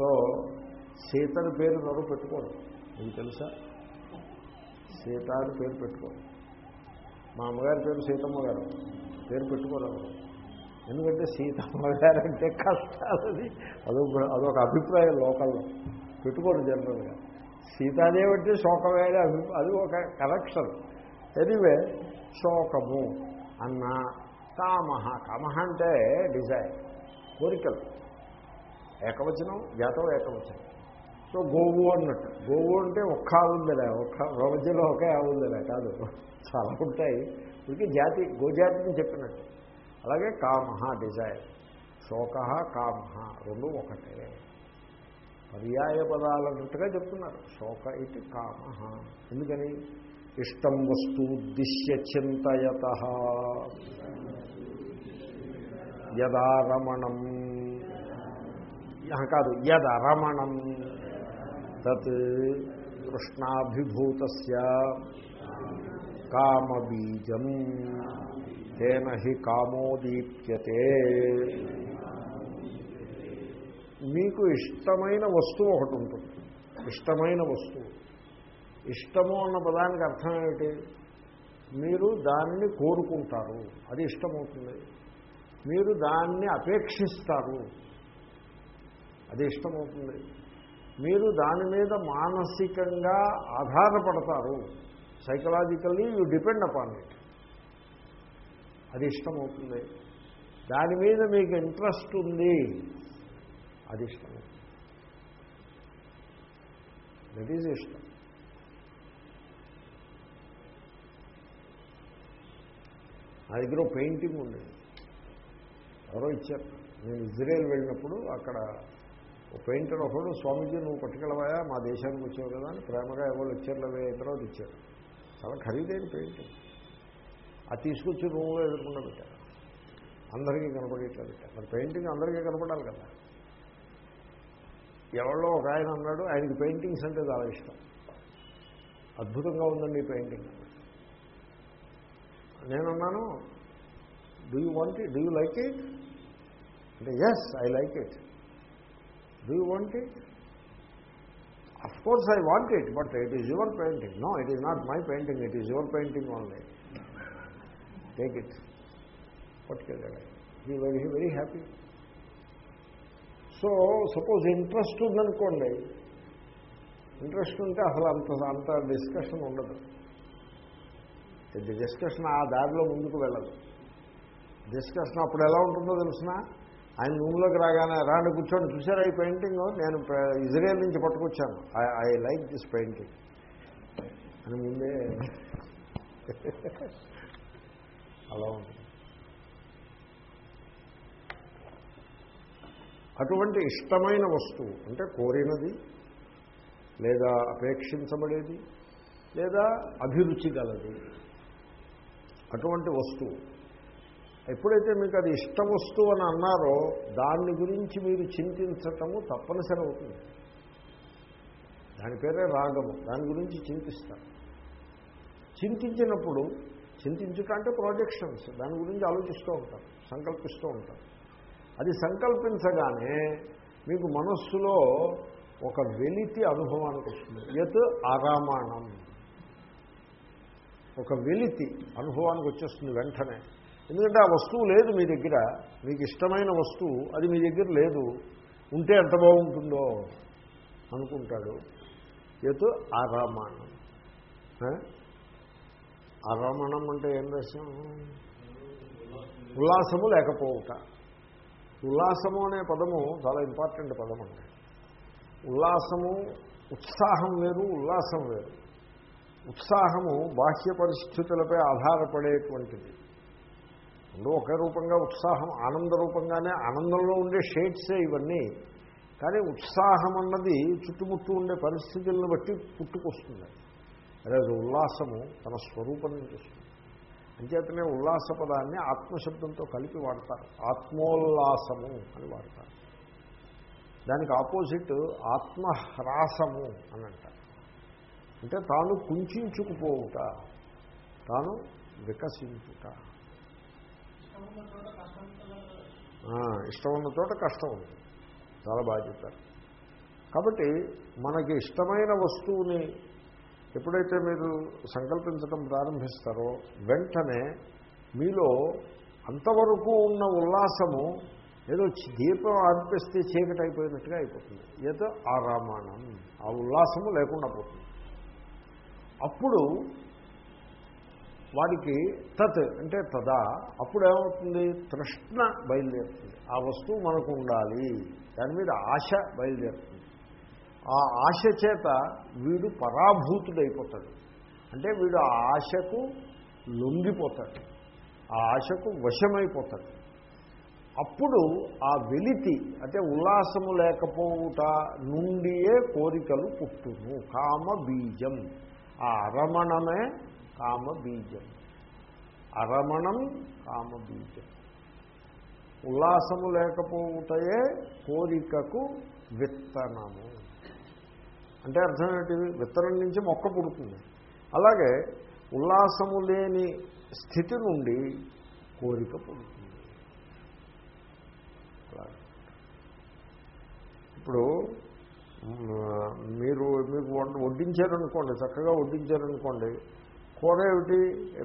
So సీతని పేరు ఎవరు పెట్టుకోరు. మీకు తెలుసా? సీత అని పేరు పెట్టుకోరు. మా అమ్మగారి పేరు సీతమ్మ గారు. పేరు పెట్టుకోరు ఎందుకంటే సీతమ్మ గారు అంటే కష్టాలది అదొక అదొక అభిప్రాయం లోకల్లో. పెట్టుకోరు జనరల్గా. సీతాదేవి అంటే శోకమేడే అభి అది ఒక కరెక్షన్. ఎనివే శోకము అన్న కామహ. కామహ అంటే డిజైర్ కోరికలు. ఏకవచనం జాతం ఏకవచనం. సో గోవు అన్నట్టు. గోవు అంటే ఒక్క ఆవుందిలే ఒక్క ప్రపంచంలో ఒకే ఆవుందిలే కాదు. చాలా ఉంటాయి. ఇది జాతి గోజాతిని చెప్పినట్టు. అలాగే కామహ డిజైర్. శోక కామహ రెండు ఒకటే. పర్యాయ పదాలన్నట్టుగా చెప్తున్నారు. శోక ఇది కామహ. ఎందుకని? ఇష్టం వస్తు దిశ్య చింతయత. యదారమణం కాదు యదరమణం తత్ కృష్ణాభిభూత కామబీజం. తేన హి కామోదీప్యతే. మీకు ఇష్టమైన వస్తువు ఒకటి ఉంటుంది. ఇష్టమైన వస్తువు. ఇష్టము అన్న పదానికి అర్థం ఏమిటి? మీరు దాన్ని కోరుకుంటారు. అది ఇష్టమవుతుంది. మీరు దాన్ని అపేక్షిస్తారు. అది ఇష్టమవుతుంది. మీరు దాని మీద మానసికంగా ఆధారపడతారు. Psychologically you depend upon it అది ఇష్టమవుతుంది. దాని మీద మీకు ఇంట్రెస్ట్ ఉంది. అది ఇష్టం దట్ ఈజ్ ఇష్టం. నా దగ్గర పెయింటింగ్ ఉండేది ఎవరో ఇచ్చారు. నేను ఇజ్రాయెల్ వెళ్ళినప్పుడు అక్కడ ఒక పెయింటర్ ఒకడు స్వామీజీ నువ్వు పట్టుకెళ్ళవాయా మా దేశానికి వచ్చావు కదా అని ప్రేమగా ఎవరు ఇచ్చారు అవే తర్వాత ఇచ్చారు చాలా ఖరీదైన పెయింటింగ్. అది తీసుకొచ్చి రూమ్లో ఎదుర్కొండ పెట్టారు అందరికీ కనపడేట్లా పెట్టారు మరి పెయింటింగ్ అందరికీ కనపడాలి కదా. ఎవరో ఒక ఆయన అన్నాడు ఆయనకి పెయింటింగ్స్ అంటే చాలా ఇష్టం. అద్భుతంగా ఉందండి ఈ పెయింటింగ్. నేనున్నాను do you want it do you like it అంటే yes I like it do you want it of course I want it but it is your painting no it is not my painting it is your painting only take it పట్టుకెళ్ళాడు he very very happy so suppose interest ఉందనుకోండి. Interest ఉంటే అసలు అంత అంత discussion ఉండదు. Discussion ఆ దారిలో ముందుకు వెళ్ళదు. డిస్కషన్ అప్పుడు ఎలా ఉంటుందో తెలిసినా? ఆయన రూమ్లోకి రాగానే రాండి కూర్చొని చూసారా ఈ పెయింటింగ్? నేను ఇజ్రాయెల్ నుంచి పట్టుకొచ్చాను. I I like this painting. అని ముందే అలా ఉంది. అటువంటి ఇష్టమైన వస్తువు అంటే కోరినది లేదా అపేక్షించబడేది లేదా అభిరుచి గలది అటువంటి వస్తువు ఎప్పుడైతే మీకు అది ఇష్ట వస్తువు అని అన్నారో దాని గురించి మీరు చింతించటము తప్పనిసరి అవుతుంది. దాని పేరే రాగము. దాని గురించి చింతిస్తారు. చింతించినప్పుడు చింతించుట అంటే ప్రాజెక్షన్స్ దాని గురించి ఆలోచిస్తూ ఉంటారు సంకల్పిస్తూ ఉంటారు. అది సంకల్పించగానే మీకు మనస్సులో ఒక వెలితి అనుభవానికి వస్తుంది. యత్ అరామాణం ఒక వెలితి అనుభవానికి వచ్చేస్తుంది వెంటనే. ఎందుకంటే ఆ వస్తువు లేదు మీ దగ్గర. మీకు ఇష్టమైన వస్తువు అది మీ దగ్గర లేదు. ఉంటే ఎంత బాగుంటుందో అనుకుంటాడు. యత్ అరమణం ఆ? అంటే ఏం రసం ఉల్లాసము లేకపోవుట. ఉల్లాసము అనే పదము చాలా ఇంపార్టెంట్ పదం అండి. ఉల్లాసము ఉత్సాహం వేరు ఉల్లాసం వేరు. ఉత్సాహము బాహ్య పరిస్థితులపై ఆధారపడేటువంటిది. రెండు ఒకే రూపంగా ఉత్సాహం ఆనంద రూపంగానే ఆనందంలో ఉండే షేడ్సే ఇవన్నీ. కానీ ఉత్సాహం అన్నది చుట్టుముట్టు ఉండే పరిస్థితులను బట్టి పుట్టుకొస్తుంది. అదే ఉల్లాసము తన స్వరూపం నుంచి వస్తుంది. అంచేతనే ఉల్లాస పదాన్ని ఆత్మశబ్దంతో కలిపి వాడతారు. ఆత్మోల్లాసము అని వాడతారు. దానికి ఆపోజిట్ ఆత్మహ్రాసము అని అంటారు. అంటే తాను కుంచుకుపోవుట తాను వికసించుట. ఇష్టం ఉన్న చోట కష్టం ఉంది. చాలా బాగా చెప్పారు. కాబట్టి మనకి ఇష్టమైన వస్తువుని ఎప్పుడైతే మీరు సంకల్పించడం ప్రారంభిస్తారో వెంటనే మీలో అంతవరకు ఉన్న ఉల్లాసము ఏదో దీపం అర్పిస్తే చీకటి అయిపోయినట్టుగా అయిపోతుంది. ఏదో ఆ రామాయణం ఆ ఉల్లాసము లేకుండా పోతుంది. అప్పుడు వాడికి తత్ అంటే తదా అప్పుడు ఏమవుతుంది తృష్ణ బయలుదేరుతుంది. ఆ వస్తువు మనకు ఉండాలి. దాని మీద ఆశ బయలుదేరుతుంది. ఆ ఆశ చేత వీడు పరాభూతుడైపోతాడు. అంటే వీడు ఆ ఆశకు లొంగిపోతాడు. ఆ ఆశకు వశమైపోతాడు. అప్పుడు ఆ వెలితి అంటే ఉల్లాసము లేకపోవుట నుండియే కోరికలు పుట్టును. కామ బీజం ఆ అరమణమే కామబీజం. అరమణం కామబీజం. ఉల్లాసము లేకపోవుటయే కోరికకు విత్తనము. అంటే అర్థం ఏంటి విత్తనం నుంచి మొక్క పుడుతుంది. అలాగే ఉల్లాసము లేని స్థితి నుండి కోరిక పుడుతుంది. ఇప్పుడు మీరు మీకు వంట వడ్డించారనుకోండి చక్కగా వడ్డించారనుకోండి కూర ఏమిటి?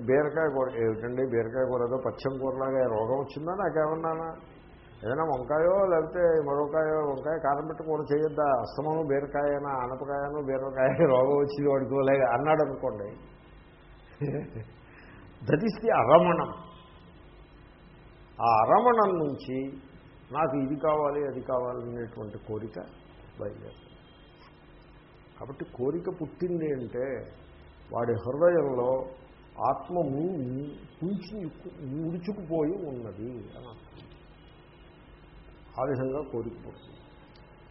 బీరకాయ కూర. ఏమిటండి బీరకాయ కూర? ఏదో పచ్చం కూరలాగా రోగం వచ్చిందా? నాకేమన్నానా ఏదైనా వంకాయో లేకపోతే మరొకాయో వంకాయ కారం పెట్టి కూర చేయొద్దా? అస్తమము బీరకాయనా అనపకాయను బీరకాయ రోగం వచ్చింది వాడుకోలేక అన్నాడు అనుకోండి దట్ ఈస్ ది అరమణం. ఆ అరమణం నుంచి నాకు ఇది కావాలి అది కావాలనేటువంటి కోరిక బయలుదేరుతుంది. కాబట్టి కోరిక పుట్టింది అంటే వాడి హృదయంలో ఆత్మ కుంచి ముడుచుకుపోయి ఉన్నది అని ఆ విధంగా కోరికపోతుంది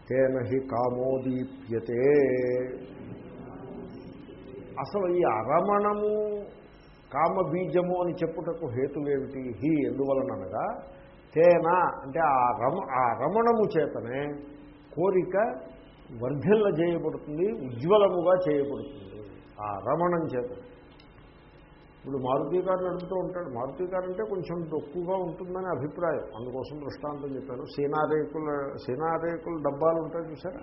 తేన హి కామోదీప్యతే అసలు ఈ అరమణము కామబీజము అని చెప్పుటకు హేతువేమిటి హి ఎందువలనగా తేన అంటే ఆ రమ ఆ రమణము చేతనే కోరిక వర్ధిల్ల చేయబడుతుంది ఉజ్వలముగా చేయబడుతుంది. ఆ రమణం చేత. ఇప్పుడు మారుతి కారు నడుపుతూ ఉంటాడు. మారుతి కారు అంటే కొంచెం తక్కువగా ఉంటుందని అభిప్రాయం. అందుకోసం దృష్టాంతం చెప్పాను. సేనారేకుల సేనారేకుల డబ్బాలు ఉంటాయి చూసారా?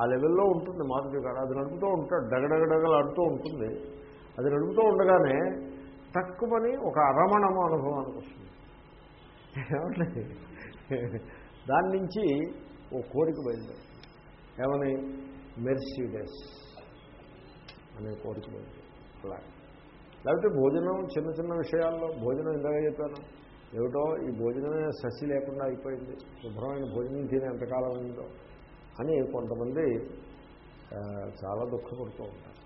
ఆ లెవెల్లో ఉంటుంది మారుతి కారు అది నడుపుతూ ఉంటాడు. డగడగడగలాడుతూ ఉంటుంది. అది నడుపుతూ ఉండగానే తక్కువని ఒక అరమణము అనుభవానికి వస్తుంది. దాని నుంచి ఓ కోరిక బయలుదేరుతుంది. ఏమని? మెర్సిడెస్. అనే కోరిక అలా. లేకపోతే భోజనం చిన్న చిన్న విషయాల్లో భోజనం ఇందాక చెప్పాను. ఏమిటో ఈ భోజనమే ససి లేకుండా అయిపోయింది. శుభ్రమైన భోజనం తినే ఎంతకాలం అయిందో అని కొంతమంది చాలా దుఃఖపడుతూ ఉంటారు.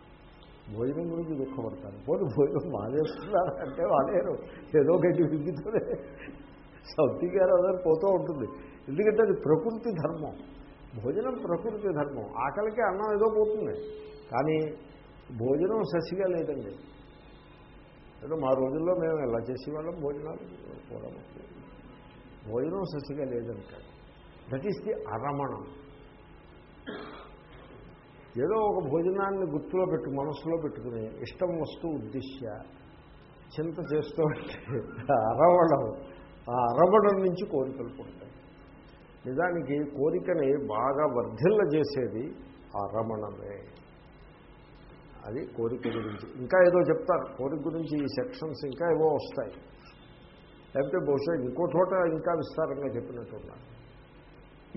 భోజనం గురించి దుఃఖపడతారు. పోతే భోజనం మానేస్తున్నారు అంటే వాళ్ళేరు ఏదో గడ్డి విగ్గుతుంది సౌతి గారు అదని పోతూ ఉంటుంది. ఎందుకంటే అది ప్రకృతి ధర్మం. భోజనం ప్రకృతి ధర్మం. ఆకలికి అన్నం ఏదో పోతుంది. కానీ భోజనం ససిగా లేదండి. ఏదో మా రోజుల్లో మేము ఎలా చేసేవాళ్ళం? భోజనాలు కూడా భోజనం ససిగా లేదంటాడు దట్ ఈస్ ది అరమణం. ఏదో ఒక భోజనాన్ని గుర్తులో పెట్టు మనసులో పెట్టుకుని ఇష్టం వస్తూ ఉద్దేశ్య చింత చేస్తూ ఉంటే అరవడం ఆ అరవడం నుంచి కోరికలు పుడతాయి. నిజానికి కోరికని బాగా వర్ధిల్ల చేసేది ఆ రమణమే అది కోరిక గురించి. ఇంకా ఏదో చెప్తారు. కోరిక గురించి ఈ సెక్షన్స్ ఇంకా ఏవో వస్తాయి. లేకపోతే బహుశా ఇంకో చోట ఇంకా విస్తారంగా చెప్పినట్టున్నారు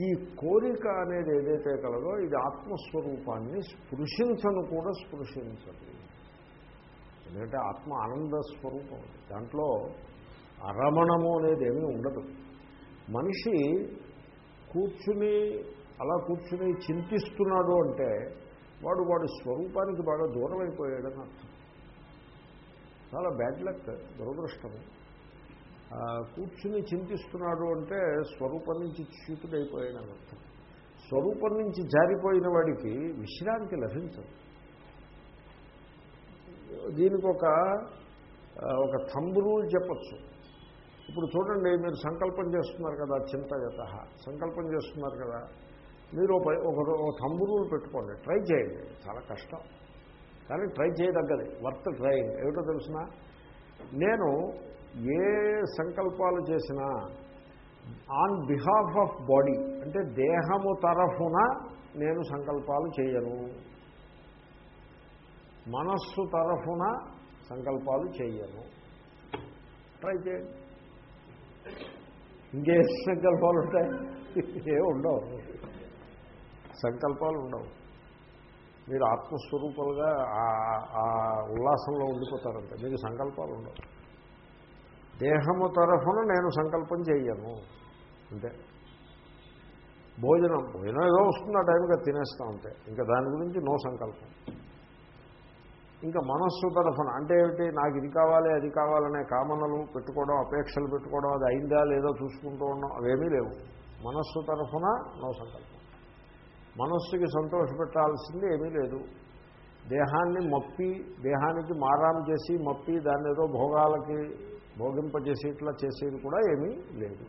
ఈ కోరిక అనేది ఏదైతే కలదో ఇది ఆత్మస్వరూపాన్ని స్పృశించను కూడా స్పృశించదు. ఎందుకంటే ఆత్మ ఆనంద స్వరూపం. దాంట్లో అరమణము అనేది ఏమీ ఉండదు. మనిషి కూర్చుని అలా కూర్చుని చింతిస్తున్నాడు అంటే వాడు వాడి స్వరూపానికి బాగా దూరం అయిపోయాడని అర్థం. చాలా బ్యాడ్ లక్ దురదృష్టము కూర్చుని చింతిస్తున్నాడు అంటే స్వరూపం నుంచి చ్యుతుడైపోయాడని అర్థం. స్వరూపం నుంచి జారిపోయిన వాడికి విశ్రాంతి లభించదు. దీనికి ఒక ఒక థంబ్ రూల్ చెప్పచ్చు. ఇప్పుడు చూడండి మీరు సంకల్పం చేస్తున్నారు కదా చింతగత సంకల్పం చేస్తున్నారు కదా. మీరు ఒక ఒక ఒక రూల్ పెట్టుకోండి. ట్రై చేయండి. చాలా కష్టం. కానీ ట్రై చేయదగ్గది. Worth trying. ఏమిటో తెలిసిన? నేను ఏ సంకల్పాలు చేసినా ఆన్ బిహాఫ్ ఆఫ్ బాడీ అంటే దేహము తరఫున నేను సంకల్పాలు చేయను. మనస్సు తరఫున సంకల్పాలు చేయను. ట్రై చేయండి. ఇంకే సంకల్పాలు ఉంటాయి? ఏ ఉండవు. సంకల్పాలు ఉండవు మీరు ఆత్మస్వరూపాలుగా ఆ- ఆ ఉల్లాసంలో ఉండిపోతారంటే మీకు సంకల్పాలు ఉండవు దేహము తరఫున నేను సంకల్పం చేయను అంతే. భోజనం భోజనం ఏదో వస్తుంది ఆ టైంగా అది తినేస్తాం అంతే. ఇంకా దాని గురించి నో సంకల్పం. ఇంకా మనస్సు తరఫున అంటే ఏమిటి? నాకు ఇది కావాలి అది కావాలనే కామనలు పెట్టుకోవడం అపేక్షలు పెట్టుకోవడం అది అయిందా లేదో చూసుకుంటూ ఉండడం అవేమీ లేవు. మనస్సు తరఫున నో సంకల్పం. మనస్సుకి సంతోషపెట్టాల్సింది ఏమీ లేదు. దేహాన్ని మప్పి దేహానికి మారాం చేసి మప్పి దాన్ని ఏదో భోగాలకి భోగింపజేసి ఇట్లా చేసేది కూడా ఏమీ లేదు.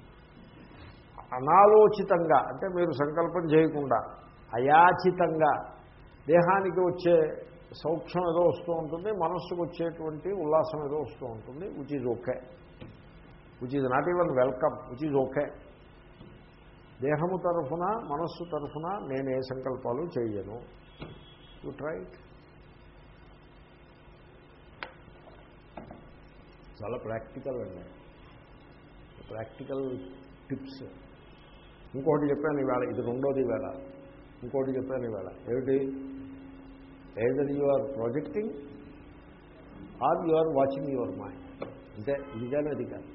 అనాలోచితంగా అంటే మీరు సంకల్పం చేయకుండా అయాచితంగా దేహానికి వచ్చే సౌక్ష్యం ఏదో వస్తూ ఉంటుంది మనస్సుకు వచ్చేటువంటి ఉల్లాసం ఏదో వస్తూ ఉంటుంది which is okay which is not even welcome which is okay దేహము తరఫున మనస్సు తరఫున నేను ఏ సంకల్పాలు చేయను. యు ట్రైట్ చాలా ప్రాక్టికల్ అండి. Practical tips. ఇంకోటి చెప్పాను ఈవేళ ఇది రెండోది వేళ ఇంకోటి చెప్పాను ఈవేళ ఏమిటి? Either you are projecting or you are watching your mind అంటే ఇది కానీ అది కానీ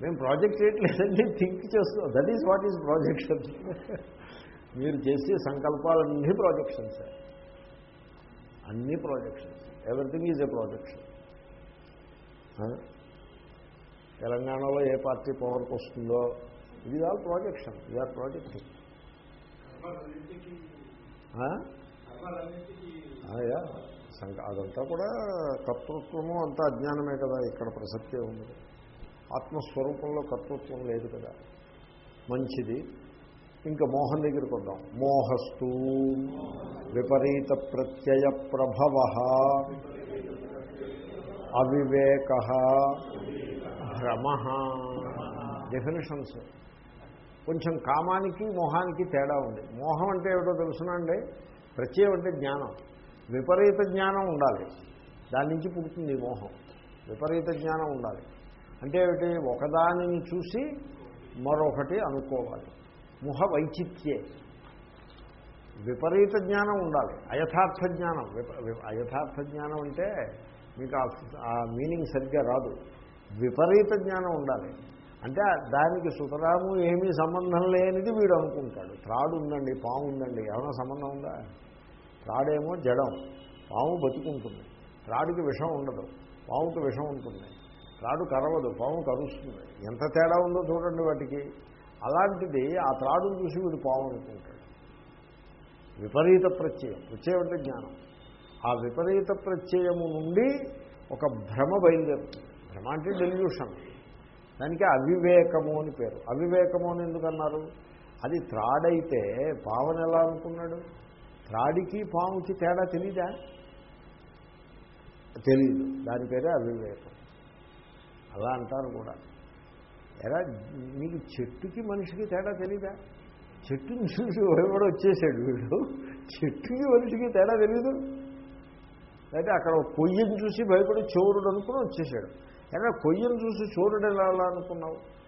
మేము ప్రాజెక్ట్ చేయట్లేదండి థింక్ చేస్తున్నాం that is what is projection మీరు చేసే సంకల్పాలన్నీ ప్రాజెక్షన్స్ అన్ని projections everything is a projection తెలంగాణలో ఏ పార్టీ పవర్కి వస్తుందో ఇది ఆల్ ప్రాజెక్షన్ ఇది ఆర్ ప్రాజెక్టింగ్ అదంతా కూడా కర్తృత్వము అంతా అజ్ఞానమే కదా ఇక్కడ ప్రసక్తే ఉంది. ఆత్మస్వరూపంలో కర్తృత్వం లేదు కదా. మంచిది. ఇంకా మోహన్ దగ్గరికి వద్దాం. మోహస్తు విపరీత ప్రత్యయ ప్రభవ అవివేక భ్రమ. డెఫినేషన్స్ కొంచెం కామానికి మోహానికి తేడా ఉంది. మోహం అంటే ఏమిటో తెలుసునండి ప్రత్యయం అంటే జ్ఞానం. విపరీత జ్ఞానం ఉండాలి. దాని నుంచి పుడుతుంది మోహం. విపరీత జ్ఞానం ఉండాలి. అంటే ఏమిటి? ఒకదానిని చూసి మరొకటి అనుకోవాలి. ముహ వైచిత్యే విపరీత జ్ఞానం ఉండాలి. అయథార్థ జ్ఞానం. అయథార్థ జ్ఞానం అంటే మీకు ఆ- మీనింగ్ సరిగ్గా రాదు. విపరీత జ్ఞానం ఉండాలి. అంటే దానికి సుతరాము ఏమీ సంబంధం లేనిది వీడు అనుకుంటాడు. త్రాడు ఉందండి పాము ఉందండి ఏమైనా సంబంధం ఉందా? త్రాడేమో జడం. పాము బతుకుంటుంది. త్రాడికి విషం ఉండదు. పాముకి విషం ఉంటుంది. త్రాడు కరవదు పాము కరుస్తుంది. ఎంత తేడా ఉందో చూడండి వాటికి. అలాంటిది ఆ త్రాడును చూసి వీడు పాము అనుకుంటాడు. విపరీత ప్రత్యయం. ప్రత్యయం అంటే జ్ఞానం. ఆ విపరీత ప్రత్యయము నుండి ఒక భ్రమ బయలుదేరుతుంది. భ్రమ అంటే డెల్యూషన్ దానికి అవివేకము అని పేరు. అవివేకము అని ఎందుకన్నారు? అది త్రాడైతే పావని ఎలా అనుకున్నాడు? త్రాడికి పాముకి తేడా తెలీదా? తెలీదు. దాని పేరే అవివేకం. అలా అంటారు కూడా. ఎలా మీకు చెట్టుకి మనిషికి తేడా తెలీదా? చెట్టుని చూసి ఎవడో వచ్చేసాడు వీడు. చెట్టుకి మనిషికి తేడా తెలీదు. అయితే అక్కడ కొయ్యను చూసి భయపడి చోరుడు అనుకుని వచ్చేసాడు. ఎలా కొయ్యను చూసి చోరుడు ఎలా అనుకున్నావు?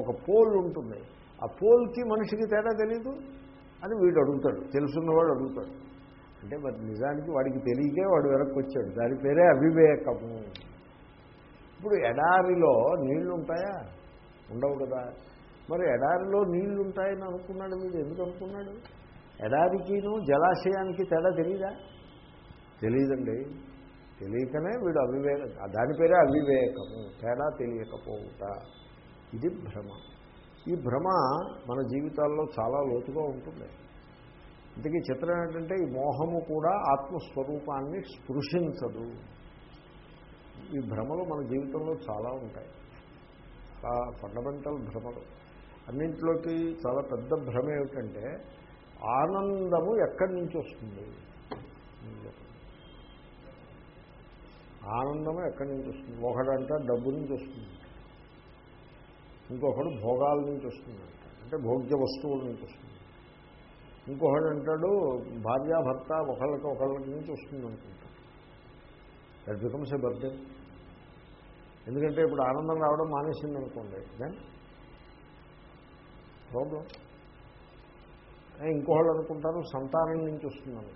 ఒక పోల్ ఉంటుంది. ఆ పోల్కి మనిషికి తేడా తెలీదు అని వీడు అడుగుతాడు. తెలుసున్నవాడు అడుగుతాడు. అంటే మరి నిజానికి వాడికి తెలియకే వాడు వెనక్కి వచ్చాడు. దాని పేరే అవివేకము. ఇప్పుడు ఎడారిలో నీళ్ళు ఉంటాయా ఉండవు కదా. మరి ఎడారిలో నీళ్ళు ఉంటాయని అనుకున్నాడు మీరు ఎందుకు అనుకున్నాడు? ఎడారికిను జలాశయానికి తేడా తెలీదా? తెలియదండి తెలియకనే వీడు అవివేక దాని పేరే అవివేకము. తేడా తెలియకపోవుట. ఇది భ్రమ. ఈ భ్రమ మన జీవితాల్లో చాలా లోతుగా ఉంటుంది. ఇంతకీ చిత్రం ఏంటంటే ఈ మోహము కూడా ఆత్మస్వరూపాన్ని స్పృశించదు. ఈ భ్రమలు మన జీవితంలో చాలా ఉంటాయి. చాలా ఫండమెంటల్ భ్రమలు. అన్నింటిలోకి చాలా పెద్ద భ్రమ ఏమిటంటే ఆనందము ఎక్కడి నుంచి వస్తుంది? ఆనందము ఎక్కడి నుంచి వస్తుంది? ఒకడంట డబ్బు నుంచి వస్తుంది. ఇంకొకడు భోగాల నుంచి వస్తుందంట అంటే భోగ్య వస్తువుల నుంచి వస్తుంది. ఇంకొకడు అంటాడు భార్యాభర్త ఒకళ్ళకి ఒకళ్ళకి నుంచి వస్తుంది అనుకుంటాడు దట్ బికమ్స్ ఏ బర్త్డే ఎందుకంటే ఇప్పుడు ఆనందం రావడం మానేసింది అనుకోండి దెన్ ప్రాబ్లం ఇంకోళ్ళు అనుకుంటారు సంతానం నుంచి వస్తుందని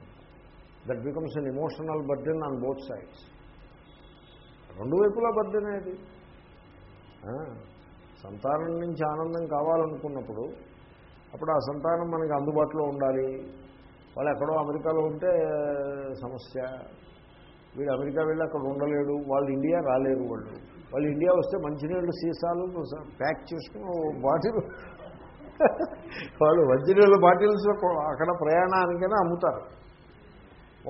that becomes an emotional burden on both sides రెండు వైపులా బర్డెన్ అది? సంతానం నుంచి ఆనందం కావాలనుకున్నప్పుడు అప్పుడు ఆ సంతానం మనకి అందుబాటులో ఉండాలి. వాళ్ళు ఎక్కడో అమెరికాలో ఉంటే సమస్య. వీడు అమెరికా వెళ్ళి అక్కడ ఉండలేడు. వాళ్ళు ఇండియా రాలేరు వాళ్ళు. వాళ్ళు ఇండియా వస్తే మంచినీళ్ళు సీసాలు ప్యాక్ చేసుకుని బాటిల్. వాళ్ళు మంచినీళ్ళ బాటిల్స్ అక్కడ ప్రయాణానికైనా అమ్ముతారు.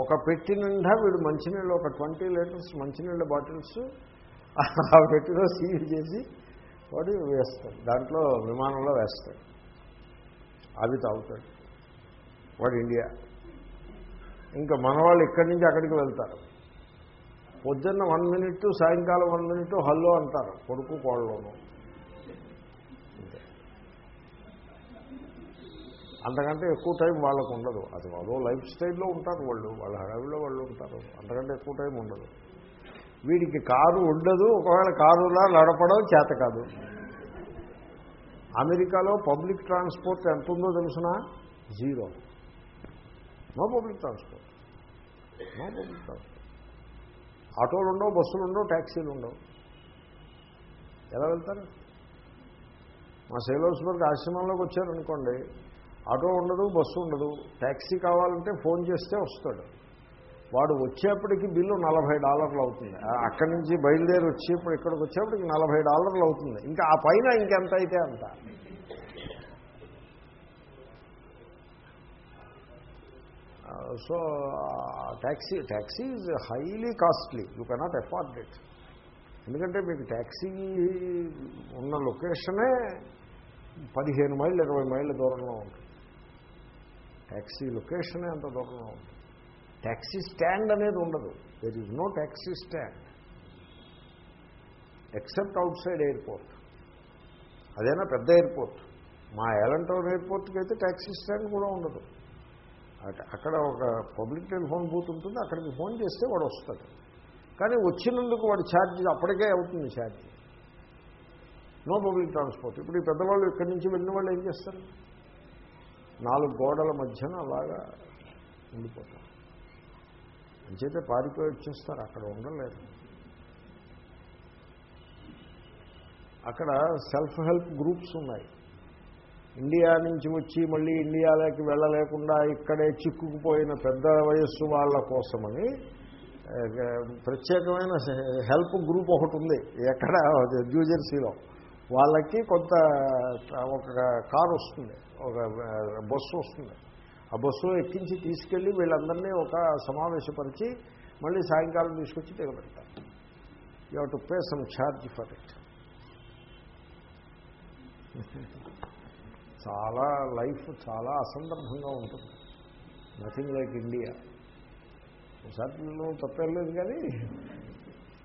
ఒక పెట్టి నిండా వీడు మంచినీళ్ళు ఒక ట్వంటీ లీటర్స్ మంచినీళ్ళ బాటిల్స్ ఆ పెట్టిలో సీల్ చేసి వాడు వేస్తాడు. దాంట్లో విమానంలో వేస్తాడు. అవి తాగుతాడు. వాడు ఇండియా. ఇంకా మనవాళ్ళు ఇక్కడి నుంచి అక్కడికి వెళ్తారు. పొద్దున్న వన్ మినిట్ సాయంకాలం వన్ మినిట్ హల్లో అంటారు కొడుకు కోళ్ళలోను అంతకంటే ఎక్కువ టైం వాళ్ళకు ఉండదు. అది అదో లైఫ్ స్టైల్లో ఉంటారు వాళ్ళు వాళ్ళ హడావిలో వాళ్ళు ఉంటారు. అంతకంటే ఎక్కువ టైం ఉండదు. వీడికి కారు ఉండదు ఒకవేళ కారులా నడపడం చేత కాదు. అమెరికాలో పబ్లిక్ ట్రాన్స్పోర్ట్ ఎంత ఉందో తెలుసిన? Zero. No public transport. No public transport. ఆటోలు ఉండవు బస్సులు ఉండవు ట్యాక్సీలు ఉండవు ఎలా వెళ్తారు? మా శైలోస్బర్గ్ ఆశ్రమంలోకి వచ్చారనుకోండి ఆటో ఉండదు బస్సు ఉండదు ట్యాక్సీ కావాలంటే ఫోన్ చేస్తే వస్తాడు. వాడు వచ్చేప్పటికి బిల్లు నలభై డాలర్లు అవుతుంది. అక్కడి నుంచి బయలుదేరి వచ్చేప్పుడు ఇక్కడికి వచ్చేప్పటికి నలభై డాలర్లు అవుతుంది. ఇంకా ఆ పైన ఇంకెంత అయితే అంత. So taxi taxi is highly costly. You cannot afford it. ఎందుకంటే మీకు ట్యాక్సీ ఉన్న లొకేషనే పదిహేను మైళ్ళు ఇరవై మైళ్ళ దూరంలో ఉంటుంది. ట్యాక్సీ లొకేషనే అంత దూరంలో ఉంటుంది. ట్యాక్సీ స్టాండ్ అనేది ఉండదు. There is no taxi stand except outside airport అదేనా పెద్ద ఎయిర్పోర్ట్ మా ఏలంటౌన్ ఎయిర్పోర్ట్కి అయితే ట్యాక్సీ స్టాండ్ కూడా ఉండదు. అక్కడ ఒక పబ్లిక్ టెలిఫోన్ బూత్ ఉంటుంది అక్కడికి ఫోన్ చేస్తే వాడు వస్తాడు. కానీ వచ్చినందుకు వాడు ఛార్జ్ అప్పటికే అవుతుంది ఛార్జ్. No public transport. ఇప్పుడు ఈ పెద్దవాళ్ళు ఇక్కడి నుంచి వెళ్ళిన వాళ్ళు ఏం చేస్తారు? నాలుగు గోడల మధ్యన అలాగా ఉండిపోతారు. అంచేతే పారిపోయి వచ్చేస్తారు అక్కడ ఉండలేదు అక్కడ సెల్ఫ్ హెల్ప్ గ్రూప్స్ ఉన్నాయి. ఇండియా నుంచి వచ్చి మళ్ళీ ఇండియాలోకి వెళ్ళలేకుండా ఇక్కడే చిక్కుకుపోయిన పెద్ద వయస్సు వాళ్ళ కోసమని ప్రత్యేకమైన హెల్ప్ గ్రూప్ ఒకటి ఉంది ఎక్కడ న్యూజెర్సీలో వాళ్ళకి కొంత ఒక కారు వస్తుంది ఒక బస్సు వస్తుంది. ఆ బస్సులో ఎక్కించి తీసుకెళ్ళి వీళ్ళందరినీ ఒక సమావేశపరిచి మళ్ళీ సాయంకాలం తీసుకొచ్చి దిగబెడతారు you have to pay some charge for it చాలా లైఫ్ చాలా అసందర్భంగా ఉంటుంది. నథింగ్ లైక్ ఇండియా ఒకసారి నువ్వు తప్పలేదు కానీ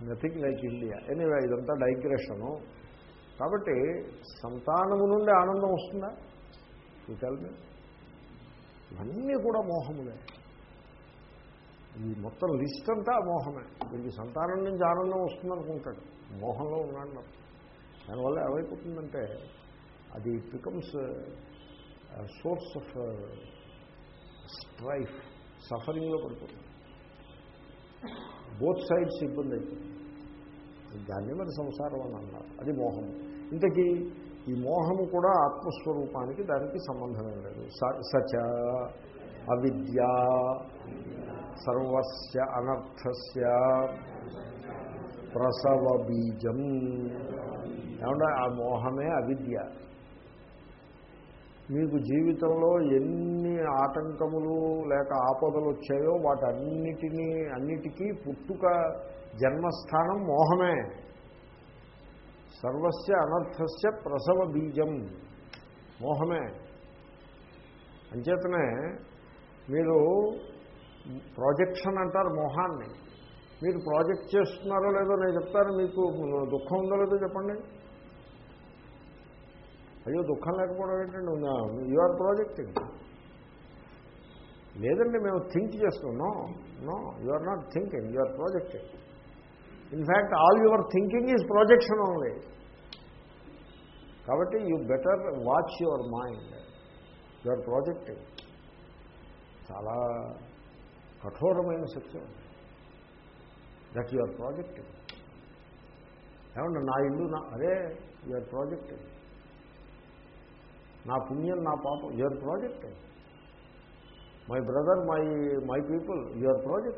నథింగ్ లైక్ ఇండియా ఎనీవే ఇదంతా డైగ్రెషను కాబట్టి సంతానము నుండి ఆనందం వస్తుందా? చూచాలి ఇవన్నీ కూడా మోహములే. ఈ మొత్తం లిస్ట్ అంతా మోహమే. వీరికి సంతానం నుంచి ఆనందం వస్తుందనుకుంటాడు. మోహంలో ఉన్నాడు నాకు. దానివల్ల ఏమైపోతుందంటే అది బికమ్స్ సోర్స్ ఆఫ్ స్ట్రైఫ్ సఫరింగ్లో పడిపోతుంది. బోత్ సైడ్స్ ఇబ్బంది అవుతుంది దాన్ని మరి సంసారం అని అన్నారు. అది మోహము. ఇంతకీ ఈ మోహము కూడా ఆత్మస్వరూపానికి దానికి సంబంధం లేదు. స- సచ అవిద్య సర్వస్య అనర్థస్య ప్రసవ బీజం ఏమంటే ఆ మోహమే అవిద్య. మీకు జీవితంలో ఎన్ని ఆటంకములు లేక ఆపదలు వచ్చాయో వాటన్నిటినీ అన్నిటికీ పుట్టుక జన్మస్థానం మోహమే. సర్వస్య అనర్థస్య ప్రసవ బీజం మోహమే. అంచేతనే మీరు ప్రాజెక్షన్ అంటారు మోహాన్ని. మీరు ప్రాజెక్ట్ చేస్తున్నారో లేదో నేను చెప్తాను మీకు దుఃఖం ఉందో లేదో చెప్పండి. అయ్యో దుఃఖం లేకపోవడం ఏంటండి? యు ఆర్ ప్రాజెక్టింగ్ లేదండి మేము థింక్ చేస్తున్నాం. No no you are not thinking you are projecting in fact all your thinking is projection only కాబట్టి you better watch your mind your project projecting చాలా కఠోరమైన సత్యం దట్ యువర్ ప్రాజెక్టింగ్ ఏమన్నా నా ఇల్లు నా అదే యువర్ ప్రాజెక్టింగ్ నా పుణ్యం నా పాపం your project my brother my my people you are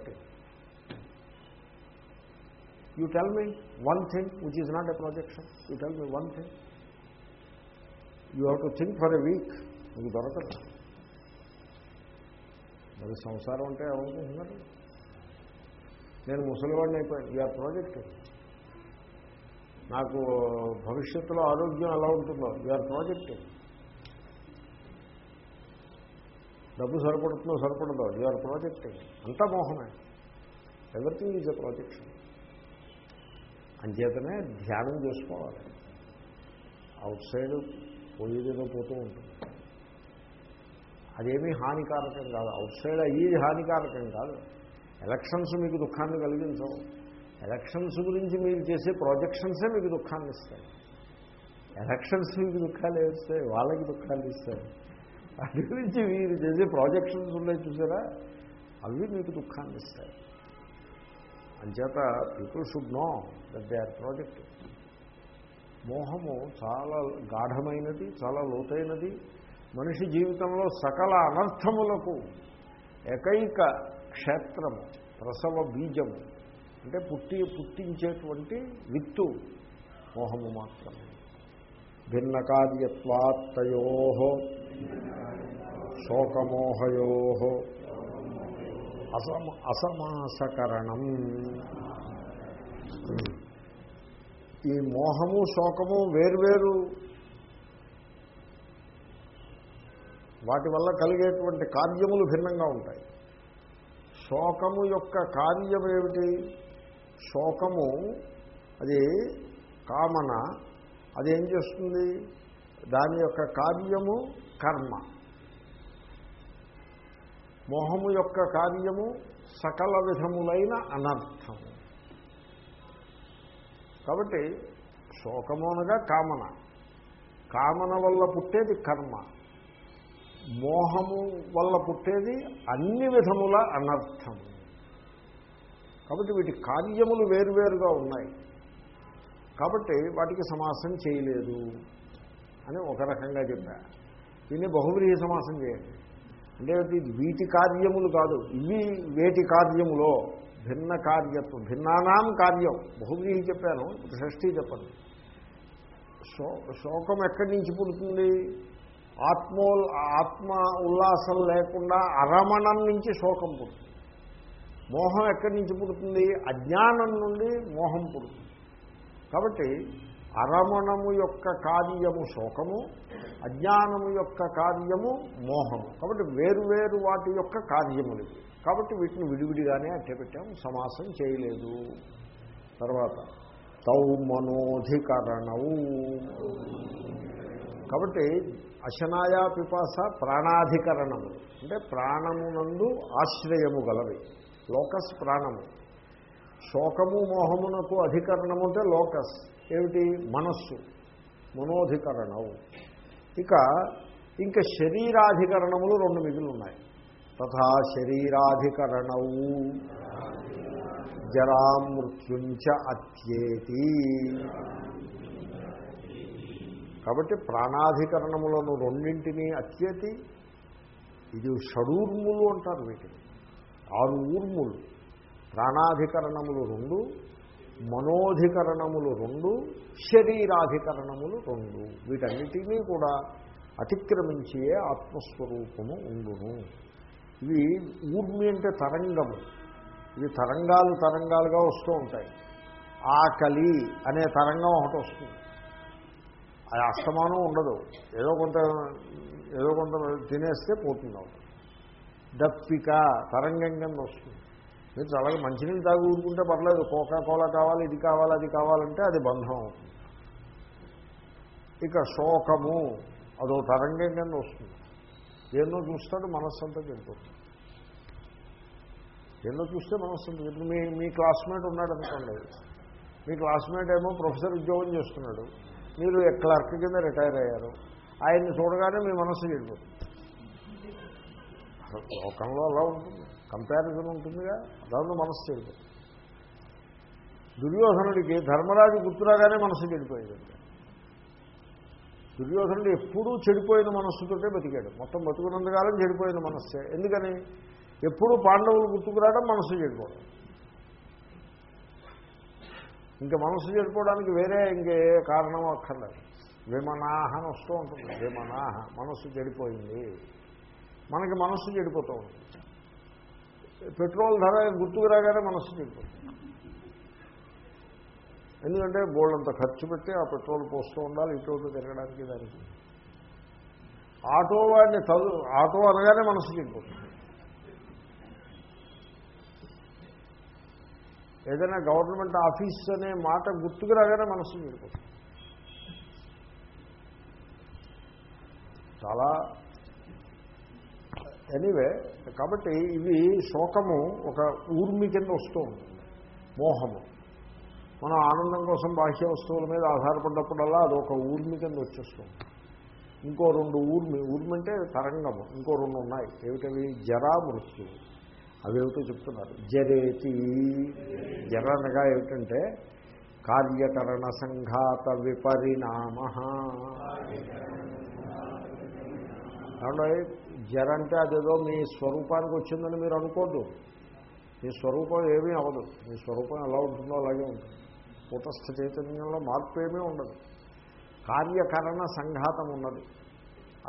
you tell me one thing which is not a projection you tell me one thing you have to think for a week మీకు దొరకదు. మరి సంసారం అంటే ఏమనుకుంటున్నారు నేను ముసలివాడిని అయిపోయాను. You're project నాకు భవిష్యత్తులో ఆరోగ్యం ఎలా ఉంటుందో? యూఆర్ ప్రాజెక్ట్ డబ్బు సరిపడుతుందో సరిపడదో యూఆర్ ప్రాజెక్టింగ్ అంతా మోహమే. ఎవ్రీథింగ్ ఈజ్ అ ప్రాజెక్షన్ అంచేతనే ధ్యానం చేసుకోవాలి. అవుట్ సైడ్ పోయేదేదో పోతూ ఉంటుంది. అదేమీ హానికారకం కాదు. అవుట్ సైడ్ అయ్యేది హానికారకం కాదు. ఎలక్షన్స్ మీకు దుఃఖాన్ని కలిగించవు. ఎలక్షన్స్ గురించి మీరు చేసే ప్రాజెక్షన్సే మీకు దుఃఖాన్ని ఇస్తాయి. ఎలక్షన్స్ మీకు దుఃఖాలు ఇస్తాయి వాళ్ళకి దుఃఖాలు ఇస్తాయి. వాటి గురించి మీరు చేసే ప్రాజెక్షన్స్ ఉన్నాయి చూసారా? అవి మీకు దుఃఖాన్ని ఇస్తాయి. అంచేత people should know that they are project మోహము చాలా గాఢమైనది చాలా లోతైనది. మనిషి జీవితంలో సకల అనర్థములకు ఏకైక క్షేత్రము ప్రసవ బీజము. అంటే పుట్టి పుట్టించేటువంటి విత్తు మోహము మాత్రమే. భిన్న కార్యత్వాత్తయో శోకమోహయో అసమ అసమాసకరణం. ఈ మోహము శోకము వేర్వేరు వాటి వల్ల కలిగేటువంటి కార్యములు భిన్నంగా ఉంటాయి. శోకము యొక్క కార్యం ఏమిటి శోకము అది కామన అది ఏం చేస్తుంది? దాని యొక్క కార్యము కర్మ. మోహము యొక్క కార్యము సకల విధములైన అనర్థము. కాబట్టి శోకము అనగా కామన. కామన వల్ల పుట్టేది కర్మ. మోహము వల్ల పుట్టేది అన్ని విధముల అనర్థము. కాబట్టి వీటి కార్యములు వేరువేరుగా ఉన్నాయి. కాబట్టి వాటికి సమాసం చేయలేదు అని ఒక రకంగా చెప్పారు దీన్ని బహువ్రీహి సమాసం చేయండి. అంటే ఇది వీటి కార్యములు కాదు ఇవి వేటి కార్యములో భిన్న కార్యత్వం భిన్నానాం కార్యం. బహువ్రీహి చెప్పాను ఇప్పుడు షష్ఠీ చెప్పండి. శో శోకం ఎక్కడి నుంచి పుడుతుంది? ఆత్మో ఆత్మ ఉల్లాసం లేకుండా అరమణం నుంచి శోకం పుడుతుంది. మోహం ఎక్కడి నుంచి పుడుతుంది? అజ్ఞానం నుండి మోహం పుడుతుంది. కాబట్టి అరమణము యొక్క కార్యము శోకము అజ్ఞానము యొక్క కార్యము మోహము. కాబట్టి వేరువేరు వాటి యొక్క కార్యములు. కాబట్టి వీటిని విడివిడిగానే అట్టే సమాసం చేయలేదు. తర్వాత తౌ మనోధికరణవు కాబట్టి అశనాయా పిపాస ప్రాణాధికరణము. అంటే ప్రాణమునందు ఆశ్రయము గలవి. లోకస్ ప్రాణము. శోకము మోహమునకు అధికరణము అంటే లోకస్. ఏమిటి? మనస్సు. మనోధికరణం. ఇక ఇంకా శరీరాధికరణములు రెండు మిగిలి ఉన్నాయి తథా శరీరాధికరణవు. జరామృత్యుంచ అత్యేతి. కాబట్టి ప్రాణాధికరణములను రెండింటినీ అత్యేతి. ఇది షడూర్ములు అంటారు వీటిని. ఆరు ఊర్ములు. ప్రాణాధికరణములు రెండు మనోధికరణములు రెండు శరీరాధికరణములు రెండు. వీటన్నిటినీ కూడా అతిక్రమించే ఆత్మస్వరూపము ఉండును. ఇవి ఊర్మి అంటే తరంగము. ఇవి తరంగాలు తరంగాలుగా వస్తూ ఉంటాయి. ఆకలి అనే తరంగం ఒకటి వస్తుంది. అది అస్తమానం ఉండదు. ఏదో కొంత ఏదో కొంత తినేస్తే పోతుంది అవుతుంది దప్పిక తరంగం కింద వస్తుంది. మీరు చాలా మంచినీళ్ళు తాగి ఊరుకుంటే పర్లేదు. కోకా కోలా కావాలి ఇది కావాలి అది కావాలంటే అది బంధం అవుతుంది. ఇక శోకము అదో తరంగం కింద వస్తుంది. ఎన్నో చూస్తాడు మనస్సు అంతా చెడిపోతుంది. ఎన్నో చూస్తే మనస్సు అంతా ఇప్పుడు మీ మీ క్లాస్మేట్ ఉన్నాడు అనుకోండి. మీ క్లాస్మేట్ ఏమో ప్రొఫెసర్ ఉద్యోగం చేస్తున్నాడు. మీరు క్లర్క్ కింద రిటైర్ అయ్యారు. ఆయన్ని చూడగానే మీ మనస్సు చెడిపోతుంది. లోకంలో అలా ఉంటుంది. కంపారిజన్ ఉంటుందిగా. దానిలో మనస్సు చెడిపోతుంది. దుర్యోధనుడికి ధర్మరాజు గుర్తురాగానే మనస్సు చెడిపోయేదండి దుర్యోధనుడు ఎప్పుడూ చెడిపోయిన మనస్సుతోటే బతికాడు. మొత్తం బతుకున్నంతకాలం చెడిపోయిన మనస్సే. ఎందుకని? ఎప్పుడూ పాండవులు గుర్తుకురావడం మనస్సు చెడిపోవడం. ఇంకా మనస్సు చెడిపోవడానికి వేరే ఇంకే కారణం అక్కర్లేదు. విమనాహ అని వస్తూ ఉంటుంది. విమనాహ. మనస్సు చెడిపోయింది. మనకి మనస్సు చెడిపోతూ ఉంటుంది. పెట్రోల్ ధర గుర్తుకు రాగానే మనస్సు చెడిపోతుంది ఎందుకంటే అంత ఖర్చు పెట్టి ఆ పెట్రోల్ పోస్తూ ఉండాలి ఇటు తిరగడానికి దానికి. ఆటో వాడిని చదువు ఆటో అనగానే మనసు చెడిపోతుంది ఏదైనా గవర్నమెంట్ ఆఫీస్ అనే మాట గుర్తుకు రాగానే మనసు చెడిపోతుంది చాలా ఎనీవే కాబట్టి ఇవి శోకము ఒక ఊర్మి కింద వస్తూ ఉంటుంది. మోహము. మనం ఆనందం కోసం బాహ్య వస్తువుల మీద ఆధారపడ్డప్పుడల్లా అది ఒక ఊర్మి కింద వచ్చేస్తుంది ఇంకో రెండు ఊర్మి ఊర్మి అంటే తరంగము ఇంకో రెండు ఉన్నాయి. ఏమిటవి? జరా మృత్యు అవేమిటో చెప్తున్నారు. జరేతి. జర అనగా ఏమిటంటే కార్యకరణ సంఘాత విపరిణామ ఏమంటే జర అంటే అదేదో మీ స్వరూపానికి వచ్చిందని మీరు అనుకోద్దు. మీ స్వరూపం ఏమీ అవ్వదు. మీ స్వరూపం ఎలా ఉంటుందో అలాగే ఉంటుంది. కూటస్థ చైతన్యంలో మార్పు ఏమీ ఉండదు. కార్యకరణ సంఘాతం ఉన్నది.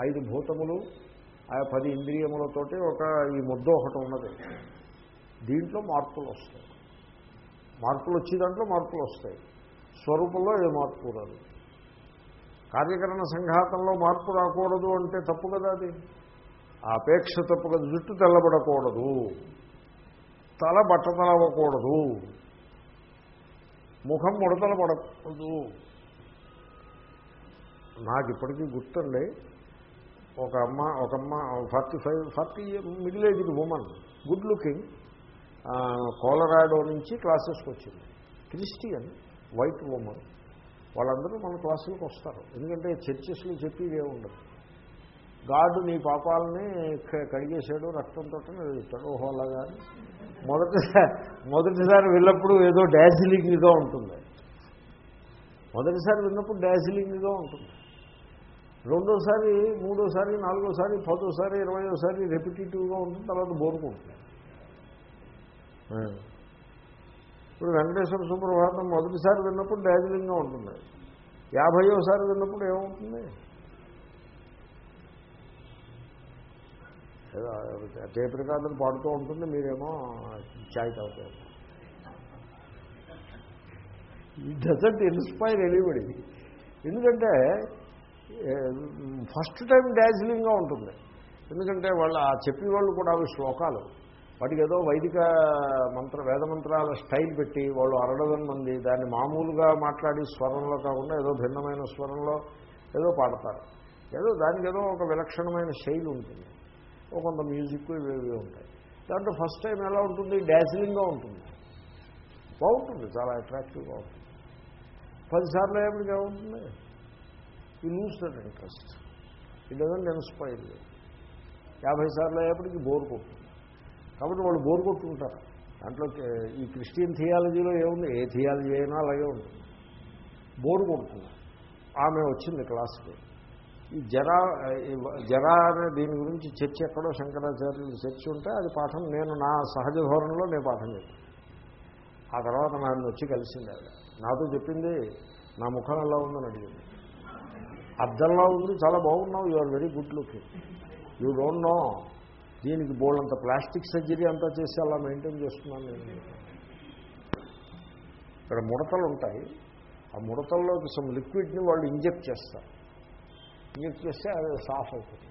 ఐదు భూతములు ఆ పది ఇంద్రియములతోటి ఒక ఈ ముద్ద ఒకటి ఉన్నది. దీంట్లో మార్పులు వస్తాయి. మార్పులు వచ్చే దాంట్లో మార్పులు వస్తాయి. స్వరూపంలో ఏ మార్పు రాదు. కార్యకరణ సంఘాతంలో మార్పు రాకూడదు అంటే తప్పు కదా అది? ఆ అపేక్ష తప్పు జుట్టు తెల్లబడకూడదు. తల బట్టతలవ్వకూడదు ముఖం ముడతల పడకూడదు. నాకు ఇప్పటికీ గుర్తుండే ఒక అమ్మ ఒక అమ్మ forty five forty middle aged woman good looking Colorado నుంచి క్లాసెస్కి వచ్చింది. క్రిస్టియన్ వైట్ ఉమెన్ వాళ్ళందరూ మన క్లాసులకు వస్తారు. ఎందుకంటే చర్చెస్లో చెప్పేదే ఉండదు గాడ్ నీ పాపాలని కడిగేశాడు రక్తంతో చెప్తాడు ఓహో అలాగా మొదటిసారి మొదటిసారి వెళ్ళినప్పుడు ఏదో డాజిలింగ్గా ఉంటుంది. మొదటిసారి విన్నప్పుడు డాజిలింగ్గా ఉంటుంది. రెండోసారి మూడోసారి నాలుగోసారి పదోసారి ఇరవయోసారి రెపిటేటివ్గా ఉంటుంది తర్వాత బోరుకుంటుంది ఇప్పుడు వెంకటేశ్వర సుప్రభాతం మొదటిసారి విన్నప్పుడు డాజిలింగ్గా ఉంటుంది. యాభయోసారి విన్నప్పుడు ఏమవుతుంది? టేప్ రికార్డులు పాడుతూ ఉంటుంది మీరేమో చాయ్ తాగుతూ ఈ డజంట్ ఇన్స్పైర్ ఎనీబడి ఎందుకంటే ఫస్ట్ టైం డాజిలింగ్గా ఉంటుంది. ఎందుకంటే వాళ్ళు ఆ చెప్పేవాళ్ళు కూడా అవి శ్లోకాలు. వాటికి ఏదో వైదిక మంత్ర వేద మంత్రాల స్టైల్ పెట్టి వాళ్ళు అరడదన మంది దాన్ని మామూలుగా మాట్లాడి స్వరంలో కాకుండా ఏదో భిన్నమైన స్వరంలో ఏదో పాడతారు. ఏదో దానికి ఏదో ఒక విలక్షణమైన శైలి ఉంటుంది. కొంత మ్యూజిక్ ఇవేవి ఉంటాయి. దాంట్లో ఫస్ట్ టైం ఎలా ఉంటుంది? డాజిలింగ్గా ఉంటుంది. బాగుంటుంది చాలా అట్రాక్టివ్గా ఉంటుంది. పదిసార్లు అయ్యేప్పటికి ఏముంటుంది? ఈ lose that interest it doesn't inspire యాభై సార్లు అయ్యేప్పటికి బోర్ కొట్టుంది కాబట్టి వాళ్ళు బోర్ కొట్టుకుంటారు. దాంట్లో ఈ క్రిస్టియన్ థియాలజీలో ఏముంది? ఏ థియాలజీ అయినా అలాగే ఉంటుంది. బోర్ కొడుతుంది. ఆమె వచ్చింది క్లాస్కి ఈ జరా జరా అనే దీని గురించి చర్చ ఎక్కడో శంకరాచార్యులు చర్చ ఉంటే అది పాఠం నేను నా సహజ ధోరణిలో నేను పాఠం చెప్పాను ఆ తర్వాత నన్ను వచ్చి కలిసింది ఆవిడ. నాతో చెప్పింది నా ముఖం ఎలా ఉందని అడిగింది. అద్దంలా ఉంది చాలా బాగున్నావు you are very good looking you don't know దీనికి బోల్డంత ప్లాస్టిక్ సర్జరీ అంతా చేసి అలా మెయింటైన్ చేస్తున్నాను నేను. ఇక్కడ ముడతలు ఉంటాయి. ఆ ముడతల్లోకి సమ్ లిక్విడ్ని వాళ్ళు ఇంజెక్ట్ చేస్తారు. ఇంజెక్ట్ చేస్తే అది సాఫ్ అయిపోతుంది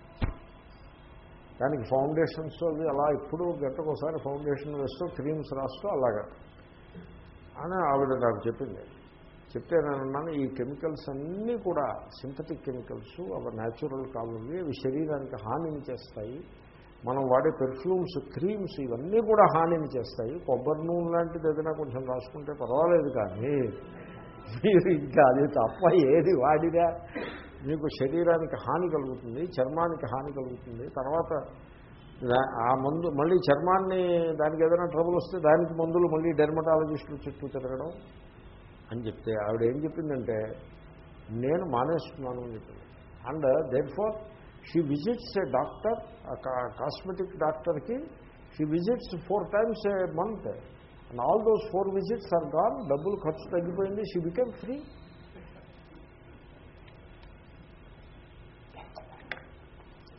దానికి ఫౌండేషన్స్ అవి అలా ఎప్పుడు గంటకోసారి ఫౌండేషన్ వేస్తూ క్రీమ్స్ రాస్తూ అలాగా. అని ఆవిడ నాకు చెప్పింది. చెప్తే నేను అన్నాను ఈ కెమికల్స్ అన్నీ కూడా సింథటిక్ కెమికల్స్ అవి న్యాచురల్ కావాలి అవి శరీరానికి హానిని చేస్తాయి. మనం వాడే పెర్ఫ్యూమ్స్ క్రీమ్స్ ఇవన్నీ కూడా హానిని చేస్తాయి. కొబ్బరి నూనె లాంటిది ఏదైనా కొంచెం రాసుకుంటే పర్వాలేదు కానీ మీరు ఇంకా అది తప్ప ఏది వాడినా మీకు శరీరానికి హాని కలుగుతుంది చర్మానికి హాని కలుగుతుంది తర్వాత ఆ మందు మళ్ళీ చర్మాన్ని దానికి ఏదైనా ట్రబుల్ వస్తే దానికి మందులు మళ్ళీ డెర్మటాలజిస్టులు చుట్టూ తిరగడం అని చెప్తే ఆవిడ ఏం చెప్పిందంటే నేను మానేస్తున్నాను అని చెప్పింది. And therefore she visits a doctor cosmetic డాక్టర్కి she visits four times a month and all those four visits are gone డబ్బులు ఖర్చు తగ్గిపోయింది షీ బికెమ్ ఫ్రీ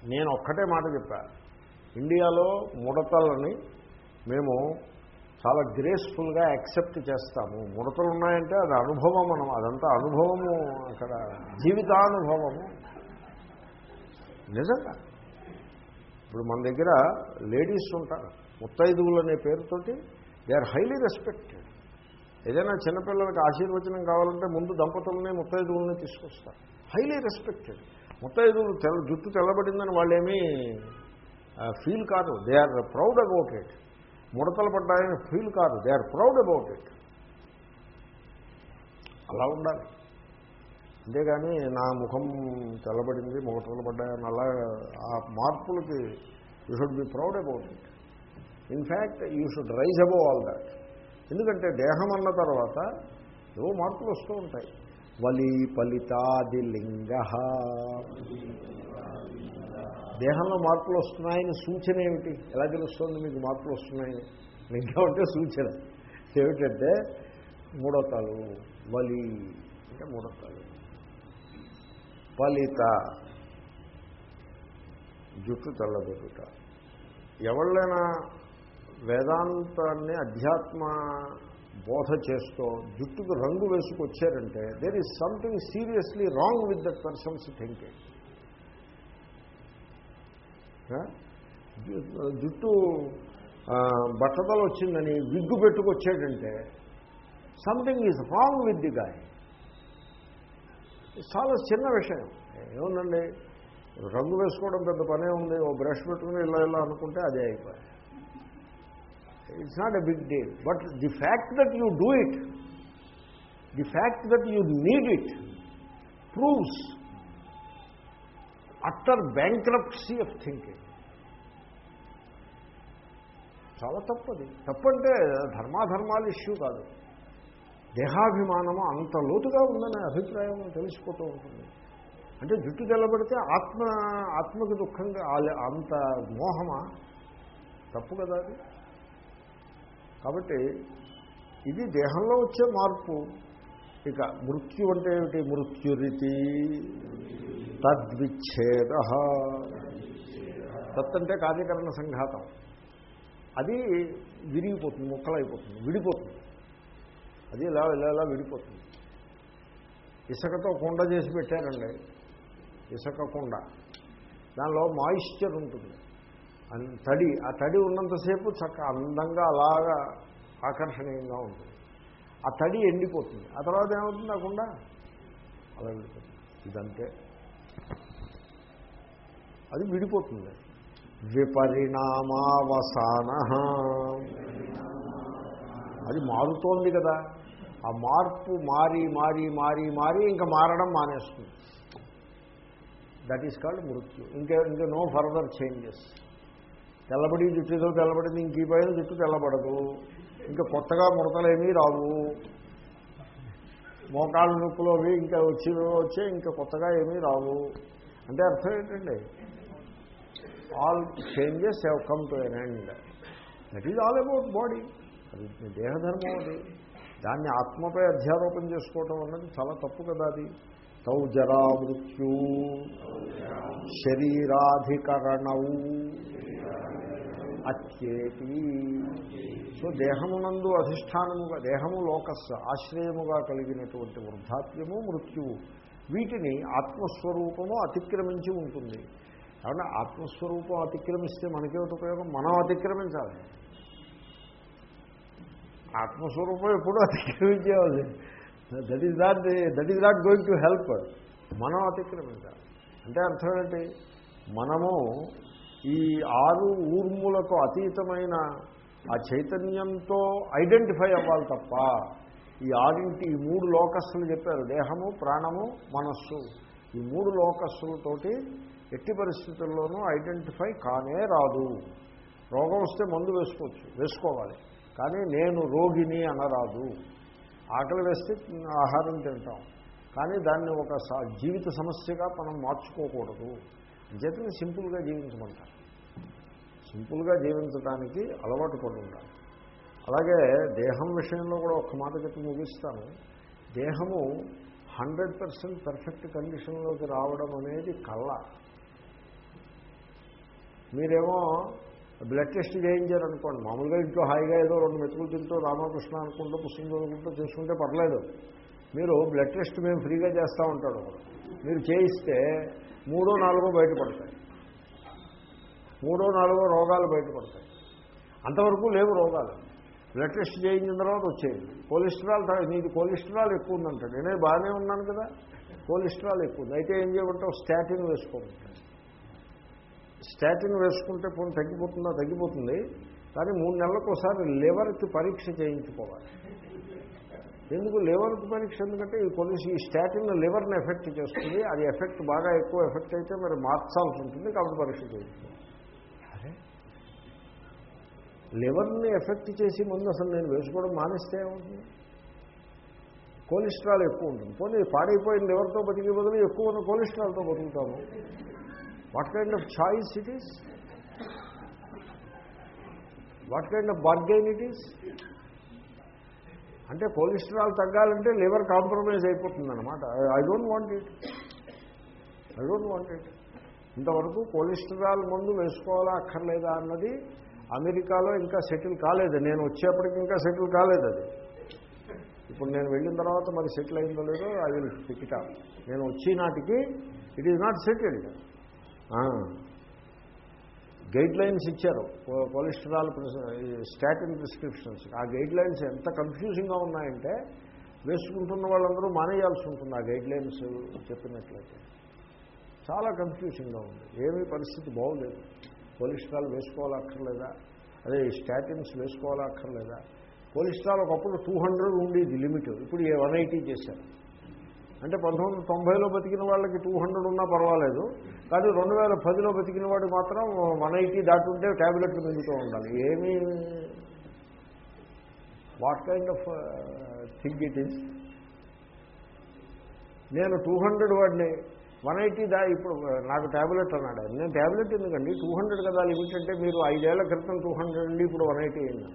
నేను ఒక్కటే మాట చెప్పా. ఇండియాలో ముడతలని మేము చాలా గ్రేస్ఫుల్గా యాక్సెప్ట్ చేస్తాము. ముడతలు ఉన్నాయంటే అది అనుభవం మనం అదంతా అనుభవము అక్కడ జీవితానుభవము. నిజంగా. ఇప్పుడు మన దగ్గర లేడీస్ ఉంటారు ముత్తైదువులు అనే పేరుతోటి దే ఆర్ హైలీ రెస్పెక్టెడ్. ఏదైనా చిన్నపిల్లలకి ఆశీర్వచనం కావాలంటే ముందు దంపతులనే ముత్తైదువులనే తీసుకొస్తారు. Highly respected. ముత్తైదువులు తెల్ల జుట్టు తెల్లబడిందని వాళ్ళేమీ ఫీల్ కాదు. They are proud about it ముడతలు పడ్డాయని ఫీల్ కాదు. They are proud about it అలా ఉండాలి. అంతేగాని నా ముఖం తెల్లబడింది ముడతలు పడ్డాయని అలా ఆ మార్పులకి you should be proud about it in fact you should rise above all that ఎందుకంటే దేహం అన్న తర్వాత ఏవో మార్పులు వస్తూ ఉంటాయి. వలి ఫలితాది లింగ దేహంలో మార్పులు వస్తున్నాయని సూచన ఏమిటి? ఎలా తెలుస్తుంది మీకు మార్పులు వస్తున్నాయని? లింగం అంటే సూచన. ఏమిటంటే ముడతలు వలి అంటే ముడతలు. ఫలిత జుట్టు తెల్లబెట్టుట. ఎవళ్ళైనా వేదాంతాన్ని అధ్యాత్మ బోధ చేస్తూ జుట్టుకు రంగు వేసుకొచ్చారంటే there is something seriously wrong with that person's thinking జుట్టు బట్టతలు వచ్చిందని wig పెట్టుకొచ్చాడంటే something is wrong with the guy చాలా చిన్న విషయం. ఏముందండి? రంగు వేసుకోవడం పెద్ద పనే ఉంది ఓ బ్రష్ పెట్టుకుని ఇలా ఇలా అనుకుంటే అదే అయిపోయాయి. It's not a big deal. But the fact that you do it the fact that you need it proves utter bankruptcy of thinking. చాలా తప్పది. తప్పంటే ధర్మాధర్మాల ఇష్యూ కాదు. దేహాభిమానము అంత లోతుగా ఉందనే అభిప్రాయం తెలిసిపోతూ ఉంటుంది. అంటే జుట్టు తెల్లబడితే ఆత్మ ఆత్మకు దుఃఖంగా అంత మోహమా? తప్పు కదా అది. కాబట్టి ఇది దేహంలో వచ్చే మార్పు. ఇక మృత్యు అంటే ఏమిటి? మృత్యురితి. తద్విచ్ఛేద. తత్ అంటే కార్యకరణ సంఘాతం. అది విరిగిపోతుంది ముక్కలైపోతుంది విడిపోతుంది. అది ఇలా ఇలా ఇలా విడిపోతుంది. ఇసుకతో కుండ చేసి పెట్టారండి. ఇసుక కుండ. దానిలో మాయిశ్చర్ ఉంటుంది. తడి ఆ తడి ఉన్నంతసేపు చక్క అందంగా అలాగా ఆకర్షణీయంగా ఉంటుంది. ఆ తడి ఎండిపోతుంది. ఆ తర్వాత ఏమవుతుంది? ఆ అలా వెళ్ళిపోతుంది ఇదంతే. అది విడిపోతుంది. విపరిణామావసాన. అది మారుతోంది కదా. ఆ మార్పు మారి మారి మారి మారి ఇంకా మారడం మానేస్తుంది. దట్ ఈస్ కాల్డ్ మృత్యు. ఇంకా ఇంకా నో ఫర్దర్ చేంజెస్ తెల్లబడి జుట్టు ఏదో తెల్లబడింది ఇంక ఈ పైన జుట్టు తెల్లబడదు. ఇంకా కొత్తగా ముడతలేమీ రావు. మోకాళ్ళ నొప్పులు అవి ఇంకా వచ్చి వచ్చే ఇంకా కొత్తగా ఏమీ రావు. అంటే అర్థం ఏంటండి? All changes have come to an end that is all about body అది దేహధర్మం అది. దాన్ని ఆత్మపై అధ్యారోపణ చేసుకోవటం అన్నది చాలా తప్పు కదా అది. తౌ జరా మృత్యు శరీరాధికరణవు అత్యేతి సో దేహమునందు అధిష్టానముగా దేహము లోకస్ ఆశ్రయముగా కలిగినటువంటి వృద్ధాప్యము మృత్యువు వీటిని ఆత్మస్వరూపము అతిక్రమించి ఉంటుంది. కాబట్టి ఆత్మస్వరూపం అతిక్రమిస్తే మనకేమిటి ఉపయోగం? మనం అతిక్రమించాలి. ఆత్మస్వరూపం ఎప్పుడూ అతిక్రమించేవాళ్ళు. That is not that is not going to help మనం అతిక్రమించాలి అంటే అర్థం ఏంటి మనము ఈ ఆరు ఊర్ములకు అతీతమైన ఆ చైతన్యంతో ఐడెంటిఫై అవ్వాలి తప్ప ఈ ఆరింటి ఈ మూడు లోకస్సులు చెప్పారు. దేహము ప్రాణము మనస్సు. ఈ మూడు లోకస్సులతోటి ఎట్టి పరిస్థితుల్లోనూ ఐడెంటిఫై కానే రాదు. రోగం వస్తే మందు వేసుకోవచ్చు వేసుకోవాలి. కానీ నేను రోగిని అనరాదు. ఆకలి వేస్తే ఆహారం తింటాం. కానీ దాన్ని ఒక జీవిత సమస్యగా మనం మార్చుకోకూడదు. చేతని సింపుల్గా జీవించమంటారు. సింపుల్గా జీవించడానికి అలవాటు పడి ఉండాలి అలాగే దేహం విషయంలో కూడా ఒక మాట చెప్పి ముగిస్తాను. దేహము హండ్రెడ్ పర్సెంట్ పర్ఫెక్ట్ కండిషన్లోకి రావడం అనేది కళ్ళ మీరేమో బ్లడ్ టెస్ట్ చేయించారనుకోండి. మామూలుగా ఇంట్లో హాయిగా ఏదో రెండు మెతుకులు తింటూ రామకృష్ణ అనుకుంటూ పుస్తకం చదువుకుంటూ చేసుకుంటే పర్లేదు. మీరు బ్లడ్ టెస్ట్ మేము ఫ్రీగా చేస్తూ ఉంటాడు మీరు చేయిస్తే మూడో నాలుగో బయటపడతాయి. మూడో నాలుగో రోగాలు బయటపడతాయి. అంతవరకు లేవు రోగాలు. బ్లడ్ టెస్ట్ చేయించిన తర్వాత వచ్చేది కొలెస్ట్రాల్ తా- నీది కొలెస్ట్రాల్ ఎక్కువ ఉందంటాడు నేనే బాగానే ఉన్నాను కదా. కొలెస్ట్రాల్ ఎక్కువ ఉంది. అయితే ఏం చేయమంటావు? స్టాటిన్ వేసుకోమంటాడు స్టాటిన్ వేసుకుంటే పోనీ తగ్గిపోతుందా? తగ్గిపోతుంది. కానీ మూడు నెలలకు ఒకసారి లివర్కి పరీక్ష చేయించుకోవాలి. ఎందుకు? లివర్కి పరీక్ష ఎందుకంటే ఈ కొన్ని ఈ స్టాటిన్ లివర్ని ఎఫెక్ట్ చేస్తుంది. అది ఎఫెక్ట్ బాగా ఎక్కువ ఎఫెక్ట్ అయితే మరి మార్చాల్సి ఉంటుంది కాబట్టి పరీక్ష చేయించుకోవాలి. లివర్ని ఎఫెక్ట్ చేసి ముందు అసలు నేను వేసుకోవడం మానేస్తే ఏమవుతుంది? కొలెస్ట్రాల్ ఎక్కువ ఉంటుంది. పోనీ పాడైపోయిన లివర్తో బతికే బదులు ఎక్కువ ఉన్న కొలెస్ట్రాల్తో బతుకుతాము. What kind of choice it is what kind of bargain it is అంటే కొలెస్ట్రాల్ తగ్గాలంటే లివర్ కాంప్రమైజ్ అయిపోతుంది అనమాట I don't want it I don't want it ఇంతవరకు కొలెస్ట్రాల్ మందు వేసుకోవాలా అక్కర్లేదా అన్నది అమెరికాలో ఇంకా సెటిల్ కాలేదు. నేను వచ్చేప్పటికి ఇంకా సెటిల్ కాలేదు అది. ఇప్పుడు నేను వెళ్ళిన తర్వాత మరి సెటిల్ అయిందో లేదో ఐ విల్ పిక్ నేను వచ్చే నాటికి it is not settled guidelines ఇచ్చారు. కొలెస్ట్రాల్ ఈ స్టాటిన్ ప్రిస్క్రిప్షన్స్ ఆ గైడ్ లైన్స్ ఎంత కన్ఫ్యూజింగ్గా ఉన్నాయంటే వేసుకుంటున్న వాళ్ళందరూ మానేయాల్సి ఉంటుంది ఆ గైడ్ లైన్స్ చెప్పినట్లయితే. చాలా కన్ఫ్యూజింగ్గా ఉంది. ఏమీ పరిస్థితి బాగోలేదు. కొలెస్ట్రాల్ వేసుకోవాలక్కర్లేదా అదే స్టాటిన్స్ వేసుకోవాలక్కర్లేదా కొలెస్ట్రాల్ ఒకప్పుడు టూ హండ్రెడ్ ఉండేది లిమిట్ ఇప్పుడు వన్ ఎయిటీ చేశారు. అంటే పంతొమ్మిది వందల తొంభైలో బతికిన వాళ్ళకి టూ హండ్రెడ్ ఉన్నా పర్వాలేదు. కానీ రెండు వేల పదిలో బతికిన వాడు మాత్రం వన్ ఎయిటీ దాటుంటే ట్యాబ్లెట్లు మిగుతూ ఉండాలి. ఏమీ what kind of think it is. నేను టూ హండ్రెడ్ వాడిని వన్ ఎయిటీ దా ఇప్పుడు నాకు ట్యాబ్లెట్ అన్నాడు నేను ట్యాబ్లెట్ ఎందుకండి? టూ హండ్రెడ్ కదా లిమిట్ అంటే మీరు ఐదేళ్ళ క్రితం టూ హండ్రెడ్ అండి ఇప్పుడు వన్ ఎయిటీ అయింది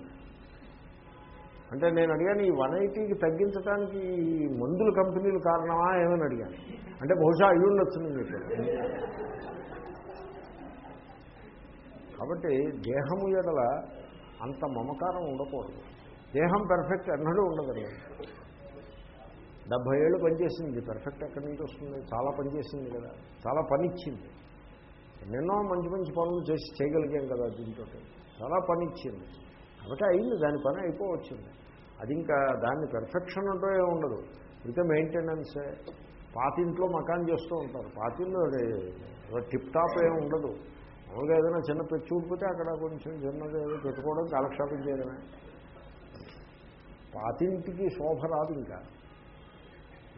అంటే నేను అడిగాను ఈ వన్ ఎయిటీకి తగ్గించడానికి ఈ మందుల కంపెనీలు కారణమా ఏమని అడిగాను. అంటే బహుశా అయ్యి ఉండొచ్చు నేను చెప్పాను. కాబట్టి దేహము ఎడల అంత మమకారం ఉండకూడదు. దేహం పెర్ఫెక్ట్ ఎన్నడూ ఉండదండి డెబ్భై ఏళ్ళు పనిచేసింది పెర్ఫెక్ట్ ఎక్కడి నుంచి వస్తుంది? చాలా పనిచేసింది కదా చాలా పని ఇచ్చింది ఎన్నెన్నో మంచి మంచి పనులు చేసి చేయగలిగాం కదా దీంతో. చాలా పని ఇచ్చింది కాబట్టి అయింది దాని పని అయిపోవచ్చింది. అది ఇంకా దాన్ని పెర్ఫెక్షన్ అంటూ ఏమి ఉండదు. ఇంకా మెయింటెనెన్సే పాతింట్లో మకాన్ చేస్తూ ఉంటారు. పాతిల్లో అది టిప్ టాప్ ఏమి ఉండదు. మామూలుగా ఏదైనా చిన్న పెట్టి చూడిపోతే అక్కడ కొంచెం చిన్నది ఏదో పెట్టుకోవడం కాలక్షేపం చేయడమే. పాతింటికి శోభ రాదు ఇంకా.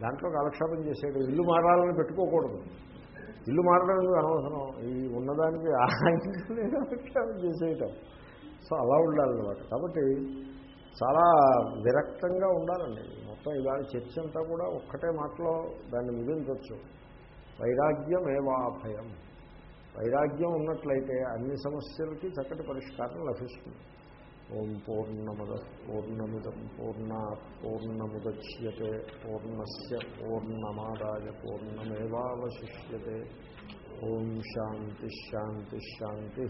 దాంట్లో కాలక్షేపం చేసేది ఇల్లు మారాలని పెట్టుకోకూడదు. ఇల్లు మారడం ఎందుకు అనవసరం? ఈ ఉన్నదానికి ఆ ఇంట్లోనే కాలక్షేపం చేసేయటం. సో అలా ఉండాలన్నమాట. కాబట్టి చాలా విరక్తంగా ఉండాలండి. మొత్తం ఇవాళ చర్చ అంతా కూడా ఒక్కటే మాటలో దాన్ని మిగిలించవచ్చు వైరాగ్యం ఏవాభయం వైరాగ్యం ఉన్నట్లయితే అన్ని సమస్యలకి చక్కటి పరిష్కారం లభిస్తుంది. ఓం పూర్ణముద పూర్ణమిదం పూర్ణ పూర్ణముద్యతే పూర్ణస్ పూర్ణమాదాయ పూర్ణమేవాశిష్యతే ఓం శాంతి శాంతి శాంతి.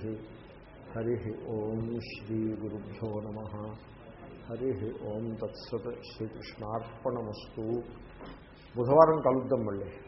హరి ఓం శ్రీ గురుభ్యో నమ. హరి ఓం తత్సత్ శ్రీకృష్ణార్పణమస్తు. బుధవారం కలుద్దాం మళ్ళీ.